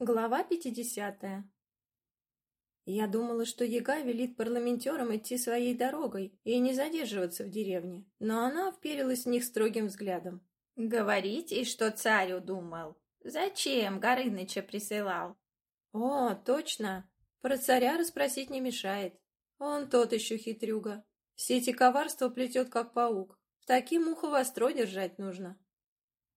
Глава 50. Я думала, что Яга велит парламентерам идти своей дорогой и не задерживаться в деревне, но она вперилась в них строгим взглядом. «Говорите, что царь удумал. Зачем Горыныча присылал?» «О, точно! Про царя расспросить не мешает. Он тот еще хитрюга. Все эти коварства плетет, как паук. Таким ухо востро держать нужно».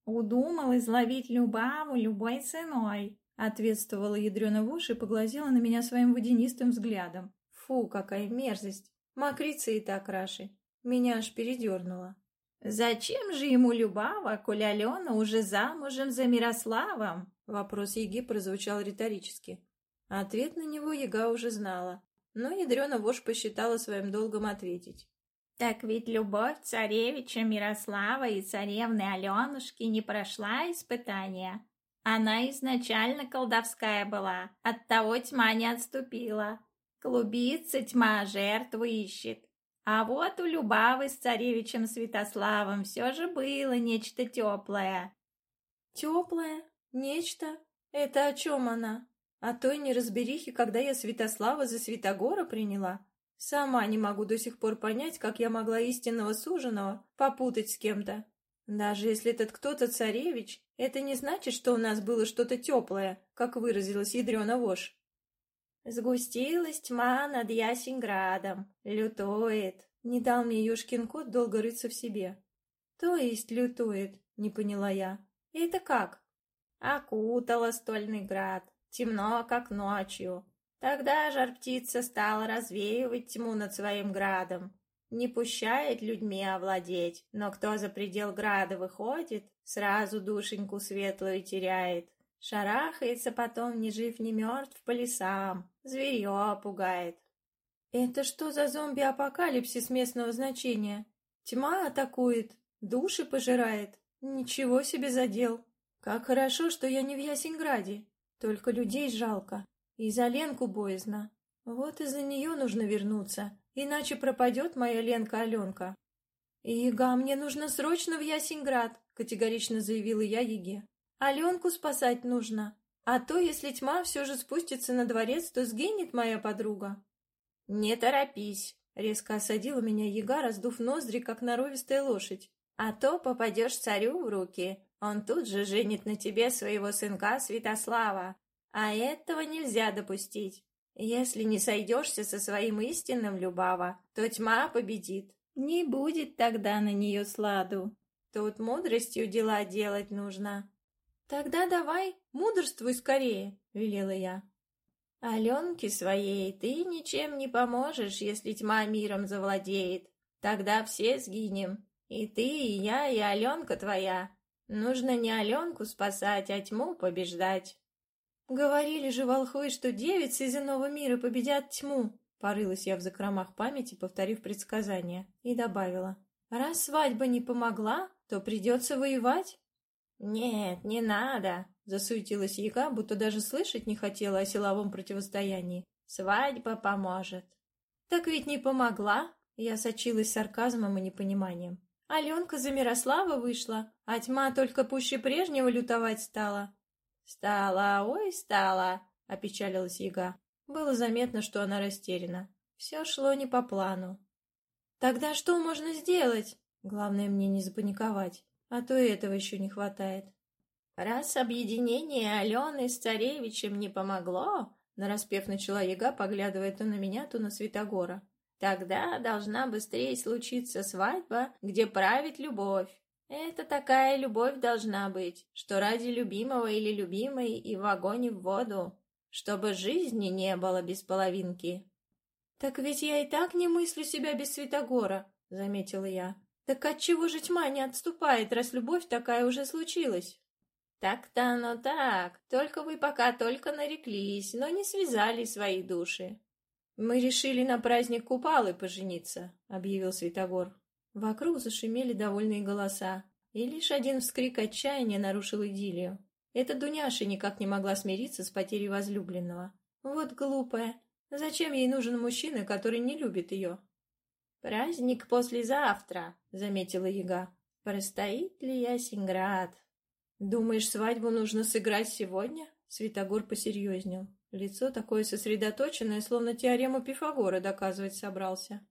«Удумал изловить Любаву любой ценой», Ответствовала ядрена вошь и поглазела на меня своим водянистым взглядом. Фу, какая мерзость! Мокрица и так раши. Меня аж передернуло. «Зачем же ему Любава, коль Алена уже замужем за Мирославом?» Вопрос Еги прозвучал риторически. Ответ на него Ега уже знала, но ядрена вошь посчитала своим долгом ответить. «Так ведь любовь царевича Мирослава и царевны Аленушки не прошла испытания, она изначально колдовская была, оттого тьма не отступила. Клубится тьма, жертву ищет. А вот у Любавы с царевичем Святославом все же было нечто теплое. Теплое? Нечто? Это о чем она? О той неразберихе, когда я Святослава за Святогора приняла? Сама не могу до сих пор понять, как я могла истинного суженого попутать с кем-то. Даже если этот кто-то царевич, это не значит, что у нас было что-то теплое, как выразилась ядрена вошь. Сгустилась тьма над Ясеньградом, лютует. Не дал мне Ёшкин кот долго рыться в себе. То есть лютует, не поняла я. Это как? Окутала стольный град, темно, как ночью. Тогда жар-птица стала развеивать тьму над своим градом, не пущает людьми овладеть, но кто за предел града выходит, сразу душеньку светлую теряет. Шарахается потом ни жив, ни мертв по лесам, зверье пугает. Это что за зомби-апокалипсис местного значения? Тьма атакует, души пожирает. Ничего себе задел. Как хорошо, что я не в Ясенграде. Только людей жалко. И за Ленку боязно. Вот из-за нее нужно вернуться, иначе пропадет моя Ленка-Аленка. «Яга, мне нужно срочно в Ясеньград», — категорично заявила я Еге. «Аленку спасать нужно, а то, если тьма все же спустится на дворец, то сгинет моя подруга». «Не торопись», — резко осадила меня Яга, раздув ноздри, как норовистая лошадь. «А то попадешь царю в руки, он тут же женит на тебе своего сынка Святослава, а этого нельзя допустить. Если не сойдешься со своим истинным, Любава, то тьма победит. Не будет тогда на нее сладу. Тут мудростью дела делать нужно. Тогда давай, мудрствуй скорее, велела я. Аленке своей ты ничем не поможешь, если тьма миром завладеет. Тогда все сгинем. И ты, и я, и Аленка твоя. Нужно не Аленку спасать, а тьму побеждать. Говорили же волхвы, что девицы из иного мира победят тьму. Порылась я в закромах памяти, повторив предсказание, и добавила. Раз свадьба не помогла, то придется воевать. Нет, не надо, засуетилась Яга, будто даже слышать не хотела о силовом противостоянии. Свадьба поможет. Так ведь не помогла, я сочилась сарказмом и непониманием. Аленка за Мирослава вышла, а тьма только пуще прежнего лютовать стала. «Стала, ой, стала!» — опечалилась яга. Было заметно, что она растеряна. Все шло не по плану. «Тогда что можно сделать?» Главное мне не запаниковать, а то и этого еще не хватает. «Раз объединение Алены с царевичем не помогло», — нараспев начала яга, поглядывая то на меня, то на Святогора, «тогда должна быстрее случиться свадьба, где правит любовь. Это такая любовь должна быть, что ради любимого или любимой и в огонь и в воду, чтобы жизни не было без половинки. Так ведь я и так не мыслю себя без Святогора, заметила я. Так отчего же тьма не отступает, раз любовь такая уже случилась? Так-то оно так, только вы пока только нареклись, но не связали свои души. Мы решили на праздник Купалы пожениться, объявил Святогор. Вокруг зашумели довольные голоса, и лишь один вскрик отчаяния нарушил идиллию. Эта Дуняша никак не могла смириться с потерей возлюбленного. Вот глупая. Зачем ей нужен мужчина, который не любит ее? «Праздник послезавтра», — заметила яга. «Простоит ли Ясенград?» «Думаешь, свадьбу нужно сыграть сегодня?» Святогор посерьезнел. Лицо такое сосредоточенное, словно теорему Пифагора доказывать собрался.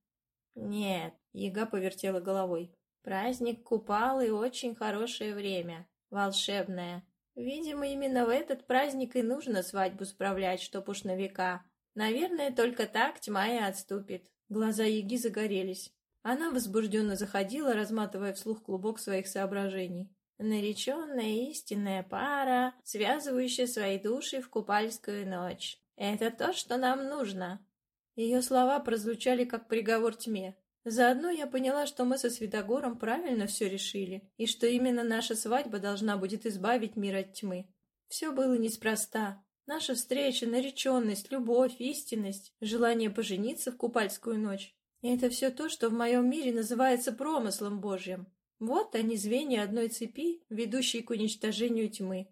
«Нет», — Яга повертела головой. «Праздник Купалы — очень хорошее время, волшебное. Видимо, именно в этот праздник и нужно свадьбу справлять, чтоб уж на века. Наверное, только так тьма и отступит». Глаза Яги загорелись. Она возбужденно заходила, разматывая вслух клубок своих соображений. Нареченная истинная пара, связывающая свои души в купальскую ночь. Это то, что нам нужно. Ее слова прозвучали как приговор тьме. Заодно я поняла, что мы со Святогором правильно все решили, и что именно наша свадьба должна будет избавить мир от тьмы. Все было неспроста. Наша встреча, нареченность, любовь, истинность, желание пожениться в купальскую ночь. Это все то, что в моем мире называется промыслом Божьим. Вот они звенья одной цепи, ведущие к уничтожению тьмы.